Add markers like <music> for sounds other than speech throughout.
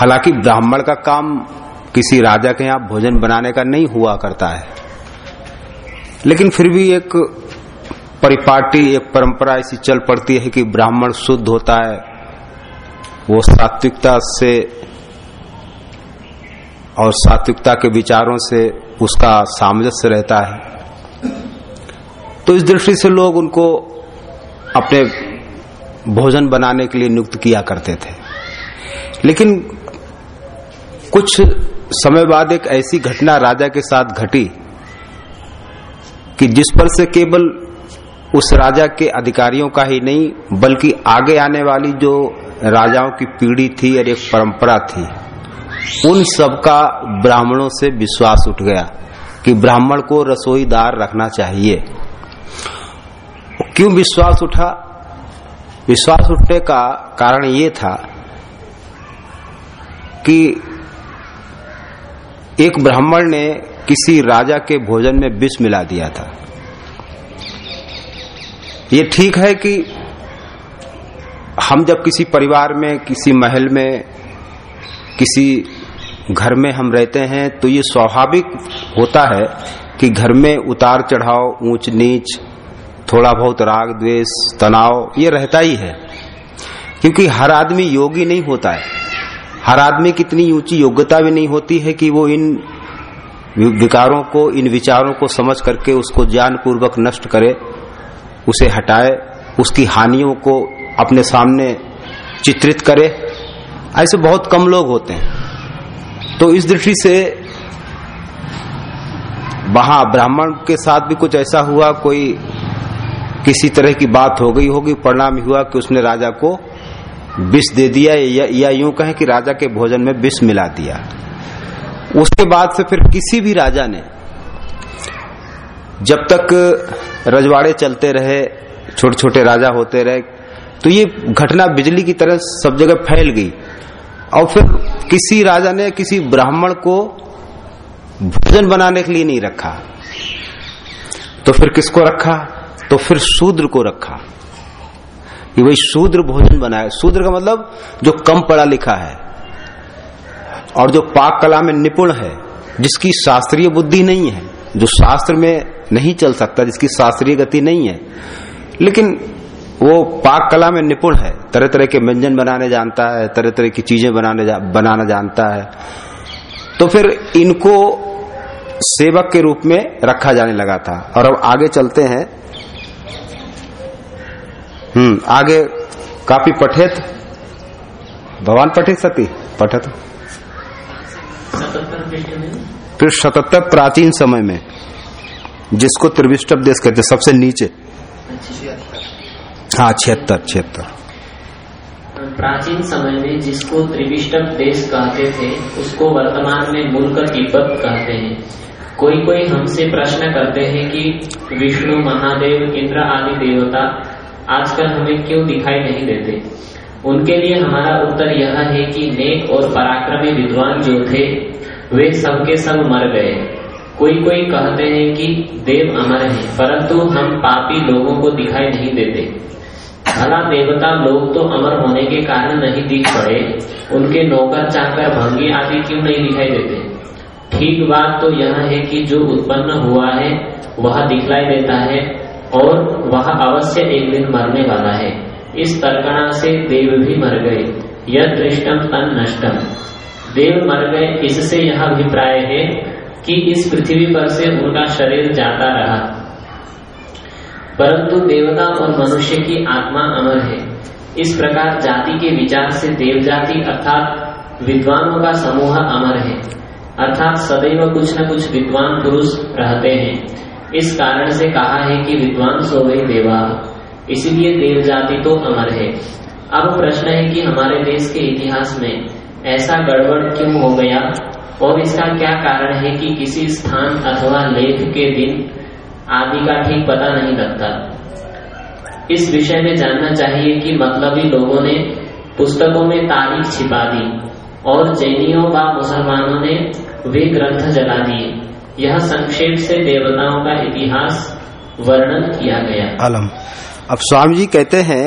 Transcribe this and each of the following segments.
हालाँकि ब्राह्मण का काम किसी राजा के यहाँ भोजन बनाने का नहीं हुआ करता है। लेकिन फिर भी एक परिपाटी, एक परंपरा ऐसी चल पड़ती है कि ब्राह्मण शुद्ध होता है। वो सात्विकता से और सात्विकता के विचारों से उसका सामंजस्य रहता है। तो इस दृष्टि से लोग उनको अपने भोजन बनाने के लिए नियुक्त किया करते थे। लेकिन कुछ समय बाद एक ऐसी घटना राजा के साथ घटी कि जिस पर से केवल उस राजा के अधिकारियों का ही नहीं, बल्कि आगे आने वाली जो राजाओं की पीढ़ी थी और एक परंपरा थी, उन सबका ब्राह्मणों से विश्वास उठ गया कि ब्राह्मण को रसोईदार रखना चाहिए। क्यों विश्वास उठा? विश्वास उठने का कारण ये था कि एक ब्राह्मण ने किसी राजा के भोजन में विष मिला दिया था। ये ठीक है कि हम जब किसी परिवार में, किसी महल में, किसी घर में हम रहते हैं तो ये स्वाभाविक होता है कि घर में उतार चढ़ाव, ऊंच नीच, थोड़ा बहुत राग द्वेष, तनाव, ये रहता ही है। क्योंकि हर आदमी योगी नहीं होता है। हर आदमी की इतनी ऊँची योग्यता भी नहीं होती है कि वो इन विकारों को, इन विचारों को समझ करके उसको ज्ञानपूर्वक नष्ट करे, उसे हटाए, उसकी हानियों को अपने सामने चित्रित करे। ऐसे बहुत कम लोग होते हैं। तो इस दृष्टि से वहाँ ब्राह्मण के साथ भी कुछ ऐसा हुआ, कोई किसी तरह की बात हो गई होगी, परिणाम हुआ कि उसने राजा को विष दे दिया या, या यूँ कहें कि राजा के भोजन में विष मिला दिया। उसके बाद से फिर किसी भी राजा ने जब तक रजवाड़े चलते रहे छोटे छोटे राजा होते रहे तो ये घटना बिजली की तरह सब जगह फैल गई। और फिर किसी राजा ने किसी ब्राह्मण को भोजन बनाने के लिए नहीं रखा। तो फिर किसको रखा? तो फिर शूद्र को रखा। कि वही शूद्र भोजन बनाए। शूद्र का मतलब जो कम पढ़ा लिखा है और जो पाक कला में निपुण है जिसकी शास्त्रीय बुद्धि नहीं है जो शास्त्र में नहीं चल सकता जिसकी शास्त्रीय गति नहीं है लेकिन वो पाक कला में निपुण है तरह तरह के व्यंजन बनाने जानता है तरह तरह की चीज़ें बनाने जा, बनाना जानता है तो फिर इनको सेवक के रूप में रखा जाने लगा था। और अब आगे चलते हैं हम्म आगे काफ़ी पठित? भगवान पठित सती? पठत। फिर सतहत्तर प्राचीन समय में जिसको त्रिविष्टभ देश कहते सबसे नीचे। हाँ छिहत्तर छिहत्तर। प्राचीन समय में जिसको त्रिविष्टभ देश कहते थे उसको वर्तमान में मुल्क तिब्बत कहते हैं। कोई कोई हमसे प्रश्न करते हैं कि विष्णु महादेव इंद्र आदि देवता आजकल हमें क्यों दिखाई नहीं देते? उनके लिए हमारा उत्तर यह है कि नेक और पराक्रमी विद्वान जो थे, वे सबके सब मर गए। कोई कोई कहते हैं कि देव अमर है, परंतु हम पापी लोगों को दिखाई नहीं देते। भला देवता लोग तो अमर होने के कारण नहीं दिख पड़े, उनके नौकर चाकर भंगी आदि क्यों नहीं दिखाई देते? ठीक बात तो यह है कि जो उत्पन्न हुआ है, वह दिखलाई देता है और वह अवश्य एक दिन मरने वाला है। इस तर्कणा से देव भी मर गए। यह दृष्टम तन नष्टम देव मर गए, इससे यह अभिप्राय है कि इस पृथ्वी पर से उनका शरीर जाता रहा। परंतु देवता और मनुष्य की आत्मा अमर है। इस प्रकार जाति के विचार से देव जाति अर्थात विद्वानों का समूह अमर है। अर्थात सदैव कुछ न कुछ विद्वान पुरुष रहते हैं। इस कारण से कहा है कि विद्वान सो गई देवा। इसीलिए देव जाति तो अमर है। अब प्रश्न है कि हमारे देश के इतिहास में ऐसा गड़बड़ क्यों हो गया? और इसका क्या कारण है कि किसी स्थान अथवा लेख के दिन आदि का ठीक पता नहीं लगता? इस विषय में जानना चाहिए कि मतलबी लोगों ने पुस्तकों में तारीख छिपा दी और जैनियों व मुसलमानों ने वे ग्रंथ जला दिए। यह संक्षेप से देवताओं का इतिहास वर्णन किया गया। अलम अब स्वामी जी कहते हैं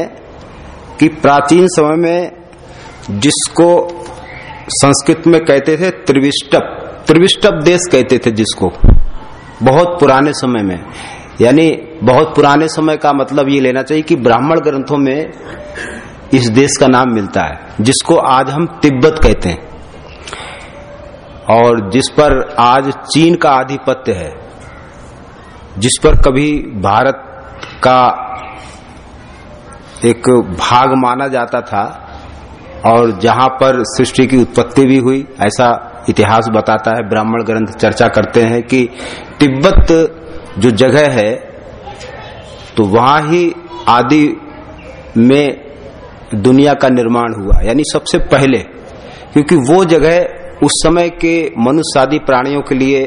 कि प्राचीन समय में जिसको संस्कृत में कहते थे त्रिविष्टप त्रिविष्टप देश कहते थे जिसको। बहुत पुराने समय में। यानी बहुत पुराने समय का मतलब ये लेना चाहिए कि ब्राह्मण ग्रंथों में इस देश का नाम मिलता है, जिसको आज हम तिब्बत कहते हैं। और जिस पर आज चीन का आधिपत्य है, जिस पर कभी भारत का एक भाग माना जाता था और जहाँ पर सृष्टि की उत्पत्ति भी हुई, ऐसा इतिहास बताता है, ब्राह्मण ग्रंथ चर्चा करते हैं कि तिब्बत जो जगह है तो वहाँ ही आदि में दुनिया का निर्माण हुआ, यानी सबसे पहले, क्योंकि वो जगह उस समय के मनुष्य आदि प्राणियों के लिए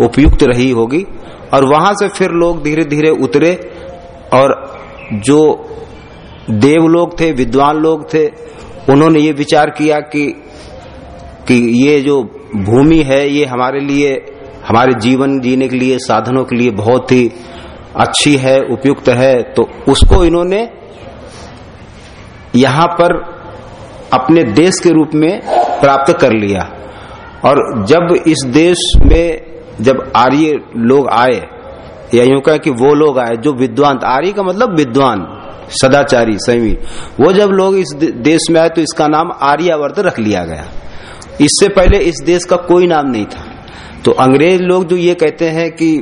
उपयुक्त रही होगी। और वहाँ से फिर लोग धीरे धीरे उतरे और जो देव लोग थे, विद्वान लोग थे, उन्होंने ये विचार किया कि कि ये जो भूमि है, ये हमारे लिए, हमारे जीवन जीने के लिए, साधनों के लिए बहुत ही अच्छी है, उपयुक्त है। तो उसको इन्होंने यहाँ पर अपने देश के रूप में प्राप्त कर लिया। और जब इस देश में जब आर्य लोग आए, या यूँ कहें कि वो लोग आए, जो विद्वान, आर्य का मतलब विद्वान, सदाचारी, संयमी, वो जब लोग इस देश में आए तो इसका नाम आर्यावर्त रख लिया गया। इससे पहले इस देश का कोई नाम नहीं था। तो अंग्रेज़ लोग जो ये कहते हैं कि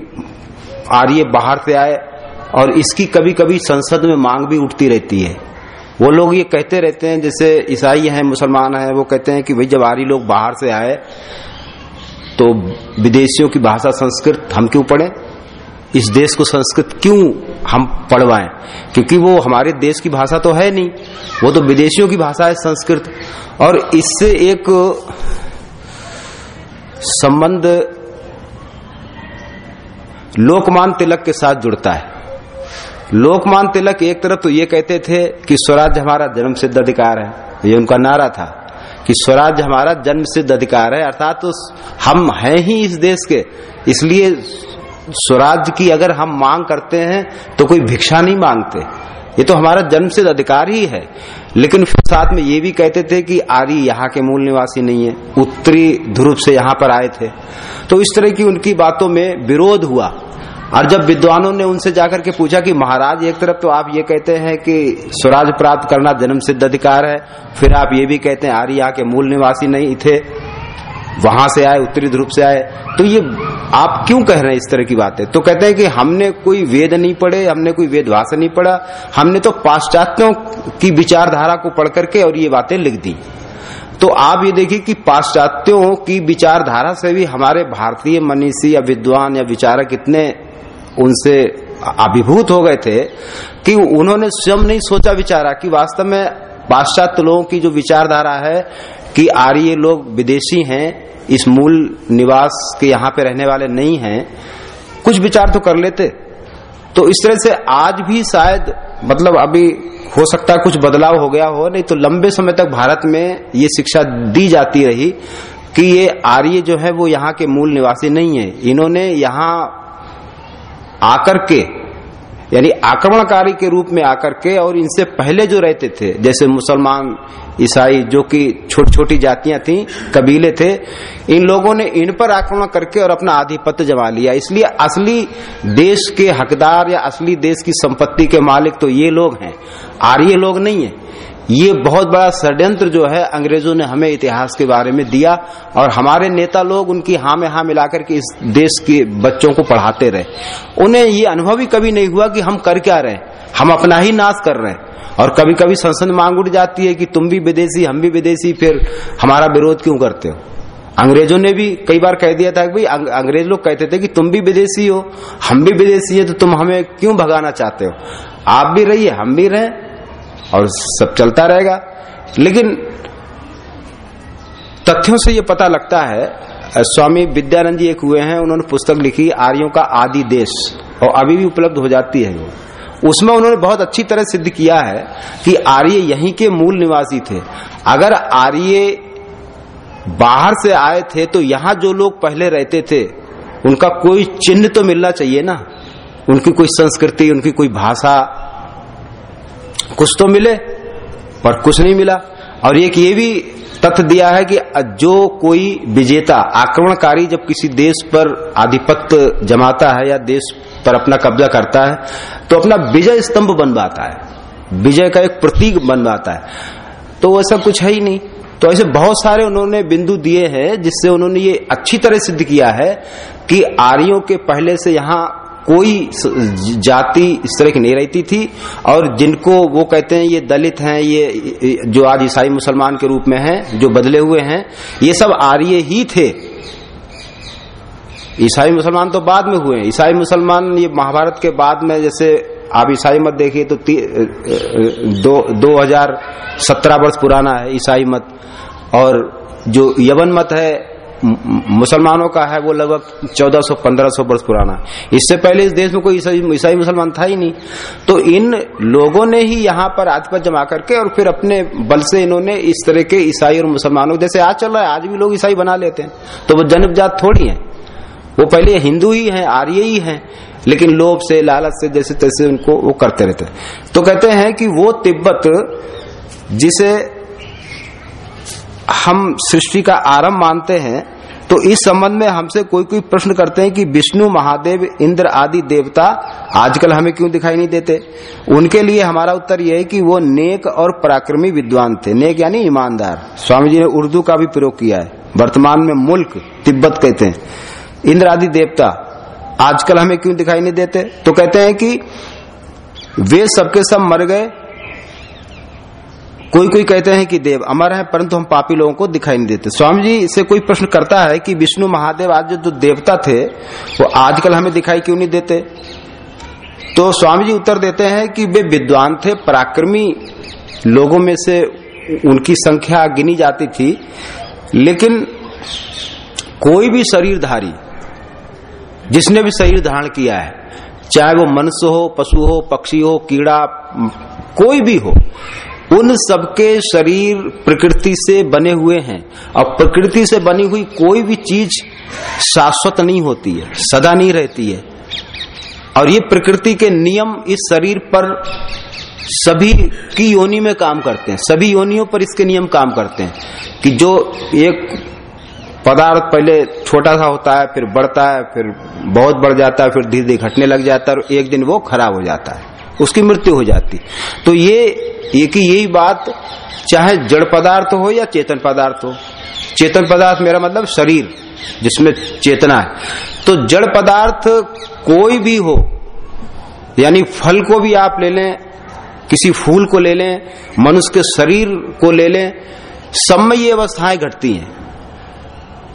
आर्य बाहर से आए और इसकी कभी कभी संसद में मांग भी उठती रहती है। वो लोग ये कहते रहते हैं, जैसे ईसाई हैं, मुसलमान हैं, वो कहते हैं कि भाई जब आर्य लोग बाहर से आए तो विदेशियों की भाषा संस्कृत हम क्यों पढ़े? इस देश को संस्कृत क्यों हम पढ़वाएँ? क्योंकि वो हमारे देश की भाषा तो है नहीं, वो तो विदेशियों की भाषा है संस्कृत। और इससे एक संबंध लोकमान तिलक के साथ जुड़ता है। लोकमान तिलक एक तरफ़ तो ये कहते थे कि स्वराज्य हमारा जन्म सिद्ध अधिकार है। ये उनका नारा था कि स्वराज हमारा जन्म सिद्ध अधिकार है, अर्थात तो हम हैं ही इस देश के। इसलिए स्वराज की अगर हम मांग करते हैं तो कोई भिक्षा नहीं मांगते। ये तो हमारा जन्म सिद्ध अधिकार ही है। लेकिन फिर साथ में ये भी कहते थे कि आर्य यहाँ के मूल निवासी नहीं है, उत्तरी ध्रुव से यहाँ पर आए थे। तो इस तरह की उनकी बातों में विरोध हुआ। और जब विद्वानों ने उनसे जाकर के पूछा कि महाराज, एक तरफ़ तो आप ये कहते हैं कि स्वराज प्राप्त करना जन्म सिद्ध अधिकार है, फिर आप ये भी कहते हैं आर्य के मूल निवासी नहीं थे? वहाँ से आए, उत्तरी ध्रुव से आए? तो ये आप क्यों कह रहे हैं इस तरह की बातें? तो कहते हैं कि हमने कोई वेद नहीं पढ़े, हमने कोई वेद भाषा नहीं पढ़ा, हमने तो पाश्चात्यों की विचारधारा को पढ़ करके और ये बातें लिख दी। तो आप ये देखिए कि पाश्चात्यों की विचारधारा से भी हमारे भारतीय मनीषी या विद्वान या विचारक इतने उनसे अभिभूत हो गए थे कि उन्होंने स्वयं नहीं सोचा विचारा कि वास्तव में पाश्चात्य लोगों की जो विचारधारा है कि आर्य लोग विदेशी हैं, इस मूल निवास के यहाँ पे रहने वाले नहीं हैं, कुछ विचार तो कर लेते। तो इस तरह से आज भी शायद मतलब अभी हो सकता है कुछ बदलाव हो गया हो, नहीं तो लंबे समय तक भारत में ये शिक्षा दी जाती रही कि ये आर्य जो है वो यहाँ के मूल निवासी नहीं है। इन्होंने यहाँ आकर के, यानी आक्रमणकारी के रूप में आकर के और इनसे पहले जो रहते थे, जैसे मुसलमान, ईसाई, जो कि छोटी छोटी जातियाँ थी, कबीले थे, इन लोगों ने इन पर आक्रमण करके और अपना आधिपत्य जमा लिया। इसलिए असली देश के हकदार या असली देश की संपत्ति के मालिक तो ये लोग हैं, आर्य लोग नहीं है। ये बहुत बड़ा षड्यंत्र जो है, अंग्रेज़ों ने हमें इतिहास के बारे में दिया और हमारे नेता लोग उनकी हाँ में हाँ मिलाकर के इस देश के बच्चों को पढ़ाते रहे। उन्हें ये अनुभव ही कभी नहीं हुआ कि हम कर क्या रहे हम अपना ही नाश कर रहे हैं। और कभी कभी संसद मांग उठ जाती है कि तुम भी विदेशी, हम भी विदेशी, फिर हमारा विरोध क्यों करते हो? अंग्रेज़ों ने भी कई बार कह दिया था कि भाई अंग्रेज़ लोग कहते थे कि तुम भी विदेशी हो, हम भी विदेशी है तो तुम हमें क्यों भगाना चाहते हो? आप भी रहिए, हम भी रहें। और सब चलता रहेगा। लेकिन तथ्यों से ये पता लगता है स्वामी विद्यानंद जी एक हुए हैं, उन्होंने पुस्तक लिखी, आर्यों का आदि देश, और अभी भी उपलब्ध हो जाती है वो। उसमें उन्होंने बहुत अच्छी तरह सिद्ध किया है कि आर्य यहीं के मूल निवासी थे। अगर आर्य बाहर से आए थे तो यहाँ जो लोग पहले रहते थे, उनका कोई चिन्ह तो मिलना चाहिए ना? उनकी कोई संस्कृति, उनकी कोई भाषा कुछ तो मिले, पर कुछ नहीं मिला। और एक ये भी तथ्य दिया है कि जो कोई विजेता, आक्रमणकारी जब किसी देश पर आधिपत्य जमाता है या देश पर अपना कब्जा करता है तो अपना विजय स्तंभ बनवाता है। विजय का एक प्रतीक बनवाता है। तो वैसा कुछ है ही नहीं। तो ऐसे बहुत सारे उन्होंने बिंदु दिए हैं, जिससे उन्होंने ये अच्छी तरह सिद्ध किया है कि आर्यों के पहले से यहाँ कोई जाति इस तरह की नहीं रहती थी, और जिनको वो कहते हैं ये दलित हैं, ये जो आज ईसाई मुसलमान के रूप में हैं, जो बदले हुए हैं, ये सब आर्य ही थे। ईसाई मुसलमान तो बाद में हुए ईसाई मुसलमान ये महाभारत के बाद में जैसे आप ईसाई मत देखिए तो दो दो हज़ार सत्रह वर्ष पुराना है ईसाई मत, और जो यवन मत है मुसलमानों का है वो लगभग 1400 1500 वर्ष पुराना इससे पहले इस देश में कोई ईसाई मुसलमान था ही नहीं। तो इन लोगों ने ही यहाँ पर आधिपत्य जमा करके और फिर अपने बल से इन्होंने इस तरह के ईसाई और मुसलमानों, जैसे आज चल रहा है, आज भी लोग ईसाई बना लेते हैं। तो वो जन्म थोड़ी है। वो पहले हिंदू ही है, आर्य ही है, लेकिन लोभ से, लालच से, जैसे तैसे उनको वो करते रहते तो कहते हैं कि वो तिब्बत, जिसे हम सृष्टि का आरंभ मानते हैं तो इस संबंध में हमसे कोई कोई प्रश्न करते हैं कि विष्णु, महादेव, इंद्र आदि देवता आजकल हमें क्यों दिखाई नहीं देते? उनके लिए हमारा उत्तर यह है कि वो नेक और पराक्रमी विद्वान थे। नेक यानी ईमानदार। स्वामी जी ने उर्दू का भी प्रयोग किया है। वर्तमान में मुल्क, तिब्बत कहते हैं। इंद्र आदि देवता आजकल हमें क्यों दिखाई नहीं देते? तो कहते हैं कि वे सबके सब मर गए कोई कोई कहते हैं कि देव अमर है, परंतु हम पापी लोगों को दिखाई नहीं देते। स्वामी जी से कोई प्रश्न करता है कि विष्णु महादेव आज जो देवता थे, वो आजकल हमें दिखाई क्यों नहीं देते? तो स्वामी जी उत्तर देते हैं कि वे विद्वान थे, पराक्रमी लोगों में से उनकी संख्या गिनी जाती थी, लेकिन कोई भी शरीरधारी, जिसने भी शरीर धारण किया है, चाहे वो मनुष्य हो, पशु हो, पक्षी हो, कीड़ा, कोई भी हो उन सबके शरीर प्रकृति से बने हुए हैं। और प्रकृति से बनी हुई कोई भी चीज़ शाश्वत नहीं होती है, सदा नहीं रहती है। और ये प्रकृति के नियम इस शरीर पर सभी की योनि में काम करते हैं। सभी योनियों पर इसके नियम काम करते हैं कि जो एक पदार्थ पहले छोटा सा होता है, फिर बढ़ता है, फिर बहुत बढ़ जाता है, फिर धीरे धीरे घटने लग जाता है और एक दिन वो खराब हो जाता है। उसकी मृत्यु हो जाती। तो ये एक ही यही बात, चाहे जड़ पदार्थ हो या चेतन पदार्थ हो। चेतन पदार्थ मेरा मतलब शरीर, जिसमें चेतना है। तो जड़ पदार्थ कोई भी हो, यानी फल को भी आप ले लें, किसी फूल को ले लें, मनुष्य के शरीर को ले लें, सब में ये अवस्थाएँ घटती हैं।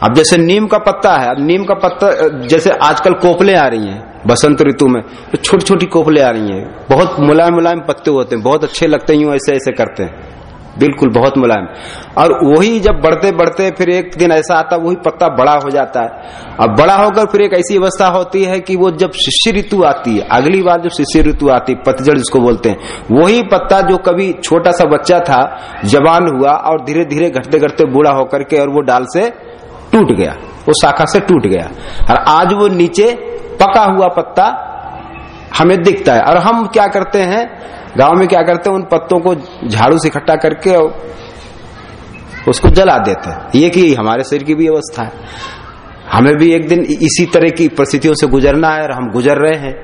अब जैसे नीम का पत्ता है, अब नीम का पत्ता, जैसे आजकल कोपले आ रही हैं बसंत ऋतु में तो छोटी छोटी कोपले आ रही हैं। बहुत मुलायम मुलायम पत्ते होते हैं, बहुत अच्छे लगते हैं ऐसे ऐसे करते हैं। बिल्कुल, बहुत मुलायम। और वही जब बढ़ते बढ़ते फिर एक दिन ऐसा आता, वही पत्ता बड़ा हो जाता है। अब बड़ा होकर फिर एक ऐसी अवस्था होती है कि वो जब शिष्य ऋतु आती है, अगली बार जो शिष्य ऋतु आती है, पतझड़ जिसको बोलते हैं, वही पत्ता जो कभी छोटा सा बच्चा था, जवान हुआ और धीरे धीरे घटते घटते बूढ़ा होकर के और वो डाल से टूट गया, वो शाखा से टूट गया। और आज वो नीचे पका हुआ पत्ता हमें दिखता है। और हम क्या करते हैं, गाँव में क्या करते हैं, उन पत्तों को झाड़ू से इकट्ठा करके उसको जला देते हैं। ये कि हमारे शरीर की भी अवस्था है। हमें भी एक दिन इसी तरह की परिस्थितियों से गुजरना है और हम गुजर रहे हैं।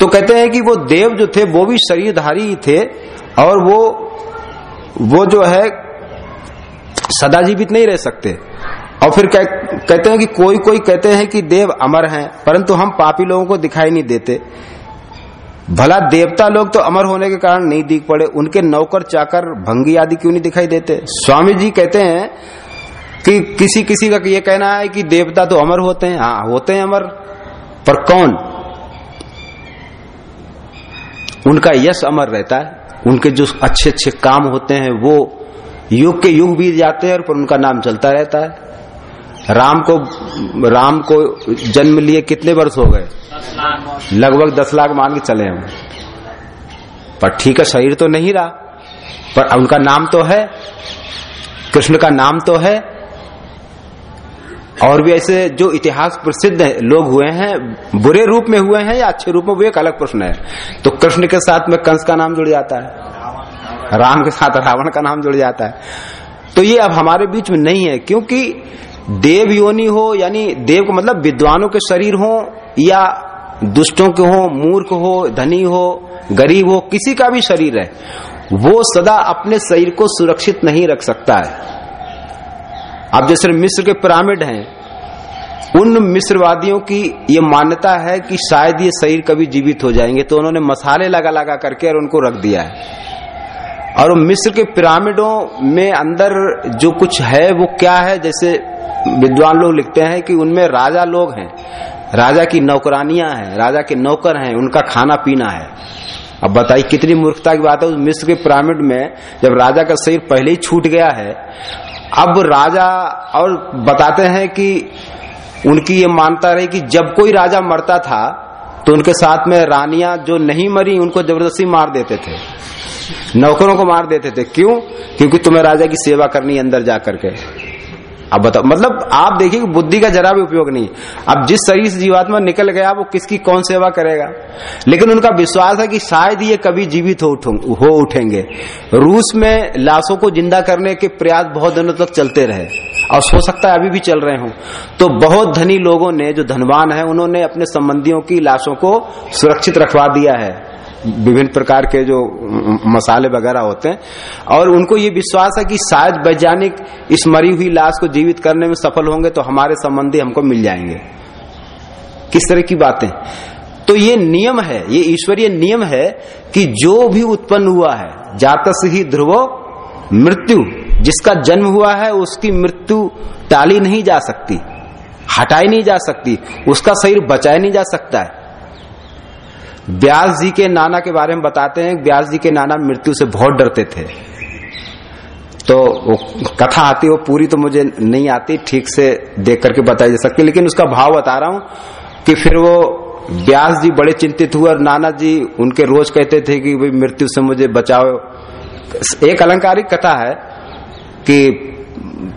तो कहते हैं कि वो देव जो थे, वो भी शरीरधारी थे और वो वो जो है सदा जीवित नहीं रह सकते। और फिर कह, कहते हैं कि कोई कोई कहते हैं कि देव अमर हैं परंतु हम पापी लोगों को दिखाई नहीं देते। भला देवता लोग तो अमर होने के कारण नहीं दिख पड़े उनके नौकर चाकर भंगी आदि क्यों नहीं दिखाई देते? स्वामी जी कहते हैं कि किसी किसी का ये कहना है कि देवता तो अमर होते हैं। हाँ होते हैं अमर पर कौन? उनका यश अमर रहता है। उनके जो अच्छे अच्छे काम होते हैं वो युग के युग बीत जाते हैं और पर उनका नाम चलता रहता है। राम को राम को जन्म लिए कितने वर्ष हो गए? लगभग दस लाख मान के चले हम। पर ठीक है, शरीर तो नहीं रहा। पर उनका नाम तो है, कृष्ण का नाम तो है। और भी ऐसे जो इतिहास प्रसिद्ध लोग हुए हैं, बुरे रूप में हुए हैं या अच्छे रूप में, वो एक अलग प्रश्न है। तो कृष्ण के साथ में कंस का नाम जुड़ जाता है, राम के साथ रावण का नाम जुड़ जाता है। तो ये अब हमारे बीच में नहीं है, क्योंकि देव योनि हो, यानी देव को मतलब विद्वानों के शरीर हो, या दुष्टों के हो, मूर्ख हो, धनी हो, गरीब हो, किसी का भी शरीर है, वो सदा अपने शरीर को सुरक्षित नहीं रख सकता है। अब जैसे मिस्र के पिरामिड हैं, उन मिस्रवादियों की ये मान्यता है कि शायद ये शरीर कभी जीवित हो जाएँगे तो उन्होंने मसाले लगा लगा करके और उनको रख दिया है। और मिस्र के पिरामिडों में अंदर जो कुछ है, वो क्या है? जैसे विद्वान लोग लिखते हैं कि उनमें राजा लोग हैं। राजा की नौकरानियाँ हैं, राजा के नौकर हैं, उनका खाना पीना है। अब बताइए, कितनी मूर्खता की बात है। उस मिस्र के पिरामिड में जब राजा का शरीर पहले ही छूट गया है, अब राजा और बताते हैं कि उनकी ये मानता रही कि जब कोई राजा मरता था तो उनके साथ में रानियाँ जो नहीं मरी, उनको ज़बरदस्ती मार देते थे। नौकरों को मार देते थे। क्यों? क्योंकि तुम्हें राजा की सेवा करनी अंदर जा करके अब बताओ मतलब आप देखिए कि बुद्धि का जरा भी उपयोग नहीं अब जिस शरीर से जीवात्मा निकल गया वो किसकी कौन सेवा करेगा? लेकिन उनका विश्वास है कि शायद ये कभी जीवित हो, हो उठेंगे। रूस में लाशों को ज़िंदा करने के प्रयास बहुत दिनों तक चलते रहे और हो सकता है अभी भी चल रहे हो। तो बहुत धनी लोगों ने जो धनवान है उन्होंने अपने संबंधियों की लाशों को सुरक्षित रखवा दिया है। विभिन्न प्रकार के जो मसाले वगैरह होते हैं, और उनको ये विश्वास है कि शायद वैज्ञानिक इस मरी हुई लाश को जीवित करने में सफल होंगे तो हमारे संबंधी हमको मिल जाएँगे। किस तरह की बातें? तो ये नियम है, ये ईश्वरीय नियम है कि जो भी उत्पन्न हुआ है, जातस ही ध्रुवो, मृत्यु, जिसका जन्म हुआ है, उसकी मृत्यु टाली नहीं जा सकती, हटाई नहीं जा सकती, उसका शरीर बचाया नहीं जा सकता है। व्यास जी के नाना के बारे में बताते हैं। व्यास जी के नाना मृत्यु से बहुत डरते थे। तो वो कथा आती, वो पूरी तो मुझे नहीं आती, ठीक से देख करके बताई जा सकती, लेकिन उसका भाव बता रहा हूँ कि फिर वो व्यास जी बड़े चिंतित हुए और नाना जी उनके रोज कहते थे कि भाई मृत्यु से मुझे बचाओ। एक अलंकारिक कथा है कि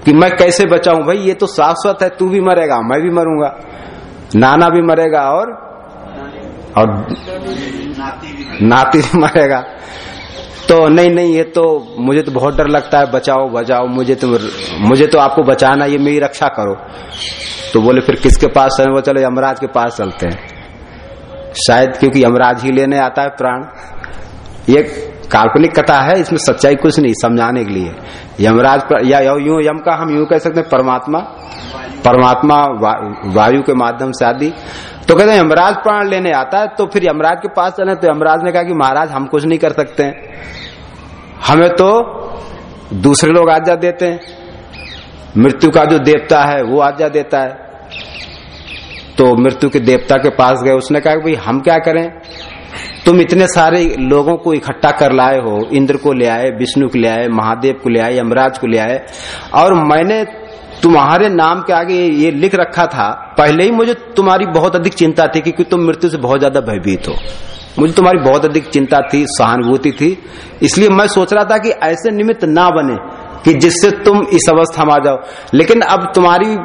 कि मैं कैसे बचाऊं? भाई, ये तो शाश्वत है, तू भी मरेगा, मैं भी मरूँगा, नाना भी मरेगा और और नाती भी मरेगा। तो नहीं नहीं, ये तो मुझे तो बहुत डर लगता है। बचाओ बचाओ, मुझे तो मुझे तो आपको बचाना ये मेरी रक्षा करो। तो बोले, फिर किसके पास चले वो चलो, यमराज के पास चलते हैं। शायद क्योंकि यमराज ही लेने आता है प्राण। ये काल्पनिक कथा है, इसमें सच्चाई कुछ नहीं, समझाने के लिए। यमराज या, यूँ यम का हम यूँ कह सकते हैं, परमात्मा। परमात्मा वायु के माध्यम से आदि। तो कहते हैं, यमराज प्राण लेने आता है तो फिर यमराज के पास चले तो यमराज ने कहा कि महाराज, हम कुछ नहीं कर सकते। हैं हमें तो दूसरे लोग आज्ञा देते हैं। मृत्यु का जो देवता है, वो आज्ञा देता है। तो मृत्यु के देवता के पास गए, उसने कहा भाई, हम क्या करें? तुम इतने सारे लोगों को इकट्ठा कर लाए हो, इंद्र को ले आए, विष्णु को ले आए, महादेव को ले आए, यमराज को ले आए। और मैंने तुम्हारे नाम के आगे ये लिख रखा था, पहले ही मुझे तुम्हारी बहुत अधिक चिंता थी क्योंकि तुम मृत्यु से बहुत ज़्यादा भयभीत हो। मुझे तुम्हारी बहुत अधिक चिंता थी, सहानुभूति थी। इसलिए मैं सोच रहा था कि ऐसे निमित्त ना बने कि जिससे तुम इस अवस्था में आ जाओ। लेकिन अब तुम्हारी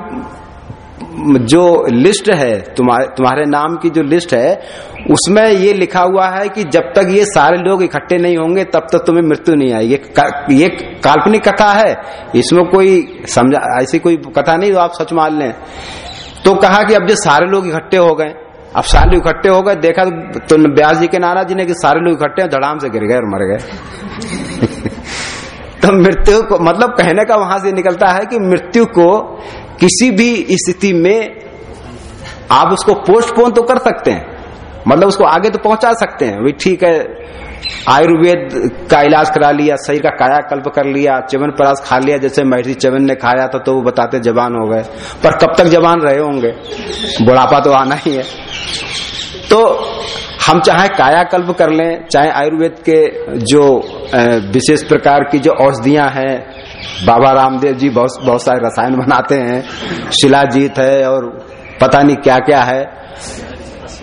जो लिस्ट है, तुम्हारे तुम्हारे नाम की जो लिस्ट है, उसमें ये लिखा हुआ है कि जब तक ये सारे लोग इकट्ठे नहीं होंगे, तब तक तुम्हें मृत्यु नहीं आएगी। ये काल्पनिक कथा है। इसमें कोई समझा ऐसी कोई कथा नहीं तो आप सच मान लें। तो कहा कि अब जो सारे लोग इकट्ठे हो गए, अब सारे लोग इकट्ठे हो गए, देखा तो ब्यास जी के नाना जी ने कि सारे लोग इकट्ठे धड़ाम से गिर गए और मर गए। <laughs> तो मृत्यु को मतलब कहने का वहाँ से निकलता है कि मृत्यु को किसी भी स्थिति में आप उसको पोस्टपोन तो कर सकते हैं। मतलब उसको आगे तो पहुँचा सकते हैं। भाई ठीक है, आयुर्वेद का इलाज करा लिया, शरीर का कायाकल्प कर लिया चवन परास खा लिया, जैसे महर्षि चवन ने खाया था तो वो बताते जवान हो गए। पर कब तक जवान रहे होंगे? बुढ़ापा तो आना ही है। तो हम चाहे कायाकल्प कर लें, चाहे आयुर्वेद के जो विशेष प्रकार की जो औषधियाँ हैं बाबा रामदेव जी बहुत बहुत सारे रसायन बनाते हैं। शिलाजीत है और पता नहीं क्या क्या है।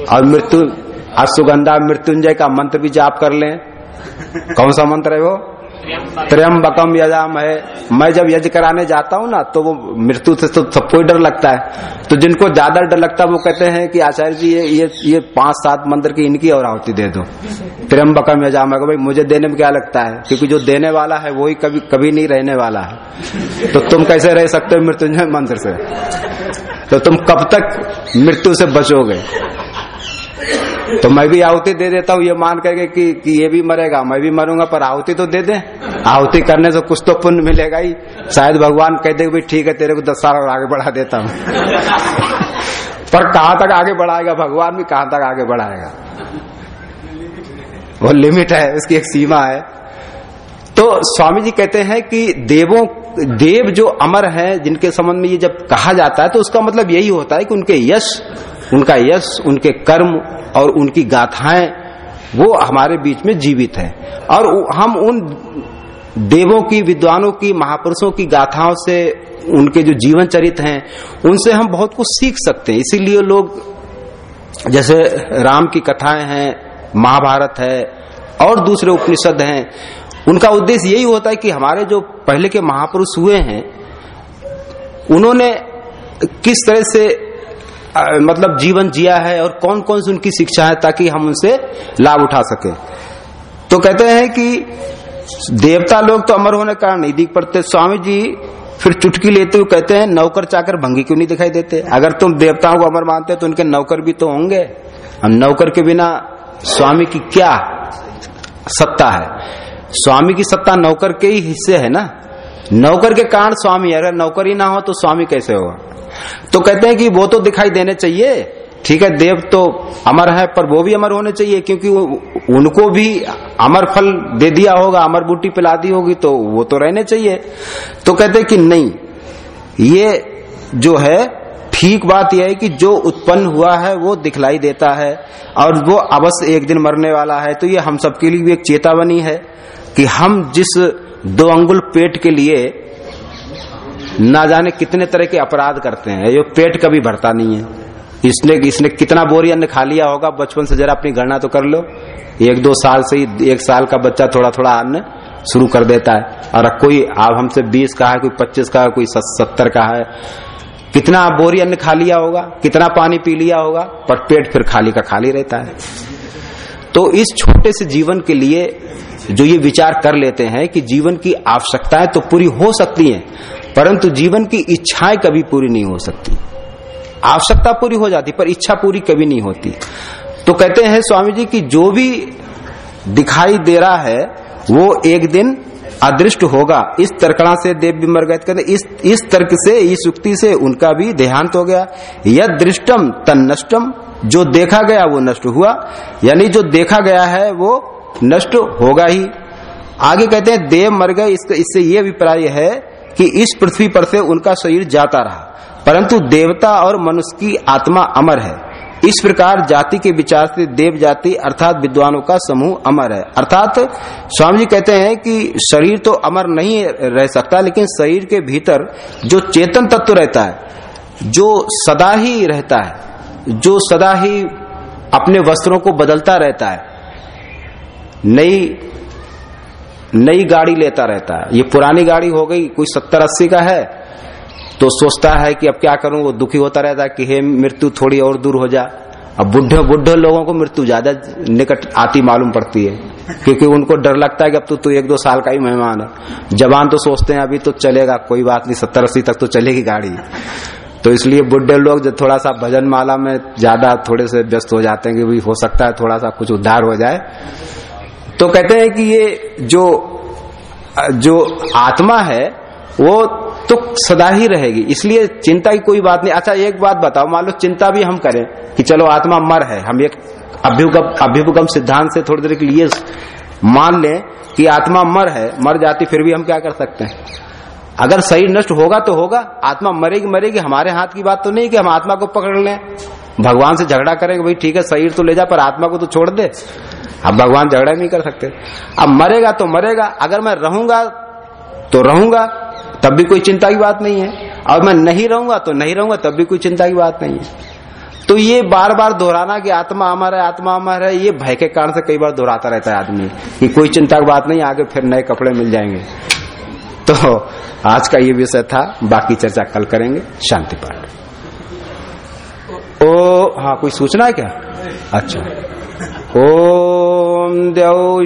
और मृत्यु अश्वगंधा मृत्युंजय का मंत्र भी जाप कर लें। कौन सा मंत्र है वो? त्र्यंबकम यजाम है। मैं जब यज्ञ कराने जाता हूँ ना तो वो मृत्यु से तो सबको डर लगता है। तो जिनको ज़्यादा डर लगता है, वो कहते हैं कि आचार्य जी, ये ये ये पाँच सात मंदिर की इनकी और आहुति दे दो। त्र्यंबकम यजाम है। भाई, मुझे देने में क्या लगता है? क्योंकि जो देने वाला है वही कभी कभी नहीं रहने वाला है। तो तुम कैसे रह सकते हो मृत्युंजय मंदिर से? तो तुम कब तक मृत्यु से बचोगे? तो मैं भी आहुति दे देता हूँ ये मान करके कि, कि ये भी मरेगा मैं भी मरूँगा पर आहुति तो दे दे। आहुति करने से कुछ तो पुण्य मिलेगा ही। शायद भगवान कह दे भाई ठीक है तेरे को दस साल और आगे बढ़ा देता हूँ। पर कहाँ तक आगे बढ़ाएगा? भगवान भी कहाँ तक आगे बढ़ाएगा? वो लिमिट है उसकी एक सीमा है। तो स्वामी जी कहते हैं कि देवों देव जो अमर है जिनके संबंध में ये जब कहा जाता है तो उसका मतलब यही होता है कि उनके यश उनका यश, उनके कर्म और उनकी गाथाएँ, वो हमारे बीच में जीवित है। और हम उन देवों की, विद्वानों की, महापुरुषों की गाथाओं से उनके जो जीवन चरित हैं, उनसे हम बहुत कुछ सीख सकते हैं। इसीलिए लोग, जैसे राम की कथाएँ हैं, महाभारत है, और दूसरे उपनिषद हैं, उनका उद्देश्य यही होता है कि हमारे जो पहले के महापुरुष हुए हैं, उन्होंने किस तरह से मतलब जीवन जिया है और कौन कौन सी उनकी शिक्षा है ताकि हम उनसे लाभ उठा सके। तो कहते हैं कि देवता लोग तो अमर होने का कारण नहीं दिख पड़ते। स्वामी जी फिर चुटकी लेते हुए कहते हैं, नौकर चाकर भंगी क्यों नहीं दिखाई देते? अगर तुम देवताओं को अमर मानते तो उनके नौकर भी तो होंगे। हम नौकर के बिना स्वामी की क्या सत्ता है? स्वामी की सत्ता नौकर के ही हिस्से है ना? नौकर के कारण स्वामी अगर नौकर ना हो तो स्वामी कैसे होगा? तो कहते हैं कि वो तो दिखाई देने चाहिए। ठीक है, देव तो अमर है, पर वो भी अमर होने चाहिए, क्योंकि उनको भी अमर फल दे दिया होगा, अमर बूटी पिला दी होगी तो वो तो रहने चाहिए। तो कहते कि नहीं, ये जो है, ठीक बात यह है कि जो उत्पन्न हुआ है, वो दिखलाई देता है, और वो अवश्य एक दिन मरने वाला है। तो ये हम सबके लिए भी एक चेतावनी है कि हम जिस दो अंगुल पेट के लिए ना जाने कितने तरह के अपराध करते हैं। ये पेट कभी भरता नहीं है। इसने इसने कितना बोरी अन्न खा लिया होगा, बचपन से जरा अपनी गणना तो कर लो। एक दो साल से ही, एक साल का बच्चा थोड़ा थोड़ा अन्न शुरू कर देता है। और कोई, आप हमसे बीस का है, कोई पच्चीस का है, कोई सत्तर का है। कितना बोरी अन्न खा लिया होगा, कितना पानी पी लिया होगा, पर पेट फिर खाली का खाली रहता है। तो इस छोटे से जीवन के लिए जो ये विचार कर लेते हैं कि जीवन की आवश्यकताएँ तो पूरी हो सकती हैं परंतु जीवन की इच्छाएँ कभी पूरी नहीं हो सकती। आवश्यकता पूरी हो जाती, पर इच्छा पूरी कभी नहीं होती। तो कहते हैं स्वामी जी की जो भी दिखाई दे रहा है, वो एक दिन अदृष्ट होगा। इस तर्कणा से देव भी मर गए। कहते इस इस तर्क से, इस युक्ति से उनका भी देहांत हो गया। यद दृष्टम, तन नष्टम, जो देखा गया वो नष्ट हुआ। यानी जो देखा गया है, वो नष्ट होगा ही। आगे कहते हैं, देव मर गए। इससे ये अभिप्राय है कि इस पृथ्वी पर से उनका शरीर जाता रहा। परंतु देवता और मनुष्य की आत्मा अमर है। इस प्रकार जाति के विचार से देव जाति अर्थात विद्वानों का समूह अमर है। अर्थात स्वामी जी कहते हैं कि शरीर तो अमर नहीं रह सकता, लेकिन शरीर के भीतर जो चेतन तत्व रहता है, जो सदा ही रहता है, जो सदा ही अपने वस्त्रों को बदलता रहता है। नई नई गाड़ी लेता रहता है। ये पुरानी गाड़ी हो गई, कोई सत्तर अस्सी का है तो सोचता है कि अब क्या करूँ, वो दुखी होता रहता है कि हे, मृत्यु थोड़ी और दूर हो जा। अब बुढ़े बुढ़े लोगों को मृत्यु ज़्यादा निकट आती मालूम पड़ती है, क्योंकि उनको डर लगता है कि अब तो तू एक दो साल का ही मेहमान है। जवान तो सोचते हैं, अभी तो चलेगा, कोई बात नहीं, सत्तर अस्सी तक तो चलेगी गाड़ी। तो इसलिए बुढ़े लोग जो थोड़ा सा भजन माला में ज़्यादा थोड़े से व्यस्त हो जाते हैं कि हो सकता है थोड़ा सा कुछ उद्धार हो जाए तो कहते हैं कि ये जो जो आत्मा है, वो तो सदा ही रहेगी। इसलिए चिंता की कोई बात नहीं। अच्छा एक बात बताओ, मान लो चिंता भी हम करें कि चलो आत्मा मर है, हम एक अभ्युगम अभ्युपगम सिद्धांत से थोड़ी देर के लिए मान लें कि आत्मा मर है, मर जाती फिर भी हम क्या कर सकते हैं? अगर शरीर नष्ट होगा तो होगा, आत्मा मरेगी मरेगी, हमारे हाथ की बात तो नहीं कि हम आत्मा को पकड़ लें। भगवान से झगड़ा करेंगे, भाई ठीक है शरीर तो ले जा, पर आत्मा को तो छोड़ दे। अब भगवान झगड़ा नहीं कर सकते। अब मरेगा तो मरेगा, अगर मैं रहूँगा तो रहूँगा, तब भी कोई चिंता की बात नहीं है। और मैं नहीं रहूँगा तो नहीं रहूँगा, तब भी कोई चिंता की बात नहीं है। तो ये बार बार दोहराना कि आत्मा अमर है, आत्मा अमर है, ये भय के कारण से कई बार दोहराता रहता है आदमी, कि कोई चिंता की बात नहीं, आगे फिर नए कपड़े मिल जाएँगे। तो आज का ये विषय था बाकी चर्चा कल करेंगे शांति पाठ। ओ हाँ कोई सूचना है क्या? अच्छा। ओम देव